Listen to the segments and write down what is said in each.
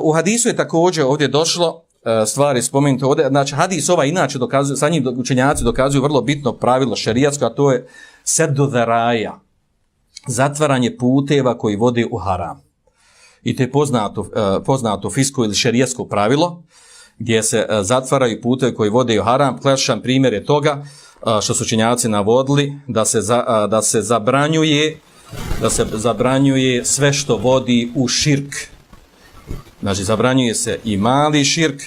u hadisu je također ovdje došlo e, stvari spomenute ovdje, znači hadis ova inače dokazuje, sa njim učenjaci dokazuju vrlo bitno pravilo šerijatsko, a to je sedu raja, zatvaranje puteva koji vode u haram. I to je poznato, e, poznato fisko ili šerijetsko pravilo, gdje se e, zatvaraju putevi koji vode u haram. Klasičan primjer je toga što su učenjaci navodili da se, za, da se zabranjuje da se zabranjuje sve što vodi u širk. Znači, zabranjuje se i mali širk,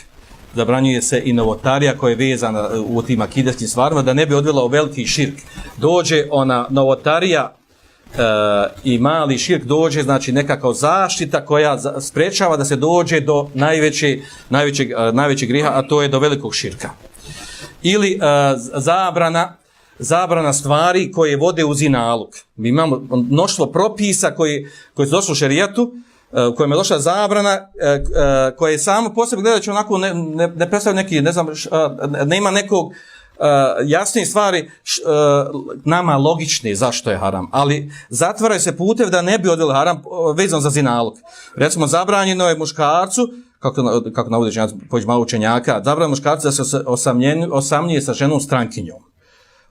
zabranjuje se i novotarija koja je vezana u tim akideskim stvarima, da ne bi odvela u veliki širk. Dođe ona novotarija e, i mali širk dođe, znači nekako zaštita koja sprečava da se dođe do najveće, najvećeg, e, najvećeg griha, a to je do velikog širka. Ili e, zabrana zabrana stvari koje vode u zinalog. Mi imamo mnoštvo propisa koji, koji su došli u šerijatu, e, u kojima je došla zabrana, e, e, koje je samo posebno gledajući onako ne, ne, ne predstavlja neki, ne znam, nema nekog jasnije stvari nama logične zašto je haram, ali zatvaraju se putev da ne bi odjeli haram vezan za zinalog. Recimo, zabranjeno je muškarcu, kako, kako navodi malo učenjaka, zabranjeno muškarcu da se osamnjuje sa ženom strankinjom.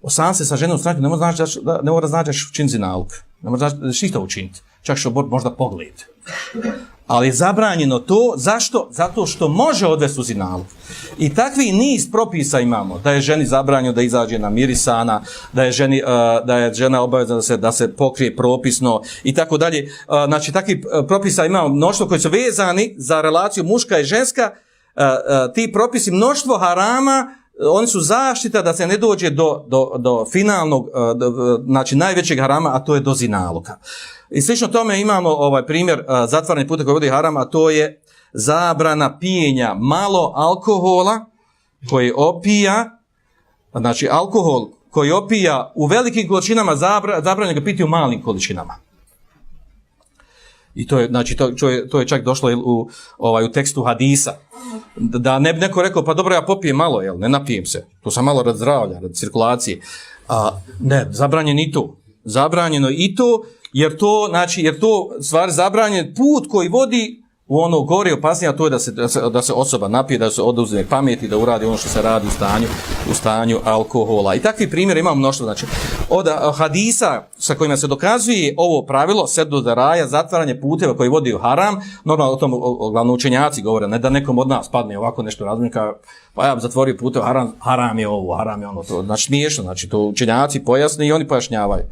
Osam se sa ženom stranke ne mora znači da, ne mora znači da činiti nauk. Ne mora znači da ništa učiniti. Čak što možda pogled. Ali je zabranjeno to, zašto? Zato što može odvesti u zinalog. I takvi niz propisa imamo. Da je ženi zabranjeno da izađe na mirisana, da je, ženi, uh, da je žena obavezna da se, da se pokrije propisno i tako dalje. Uh, znači, takvi uh, propisa imamo mnoštvo koji su vezani za relaciju muška i ženska. Ti propisi, mnoštvo harama oni su zaštita da se ne dođe do, do, do finalnog, e, znači najvećeg harama, a to je do zinaloga. I slično tome imamo ovaj primjer e, zatvaranje puta koji vodi harama, a to je zabrana pijenja malo alkohola koji opija, znači alkohol koji opija u velikim količinama, zabranjeno ga piti u malim količinama. I to je, znači, to, to, je, to je čak došlo u, ovaj, u tekstu hadisa. Da ne bi neko rekao, pa dobro, ja popijem malo, jel, ne napijem se. To sam malo rad zdravlja, rad cirkulacije. A, ne, zabranjeno i to. Zabranjeno i to, jer to, znači, jer to stvar zabranjen put koji vodi u ono gore opasnije, a to je da se, da se, da se osoba napije, da se oduzme pameti, da uradi ono što se radi u stanju, u stanju alkohola. I takvi primjer imamo mnoštvo. Znači, od hadisa sa kojima se dokazuje ovo pravilo, sedu da raja, zatvaranje puteva koji vodi u haram, normalno o tom glavno učenjaci govore, ne da nekom od nas padne ovako nešto razumnika, pa ja zatvorio putev, haram, haram je ovo, haram je ono, to, znači smiješno, znači to učenjaci pojasne i oni pojašnjavaju.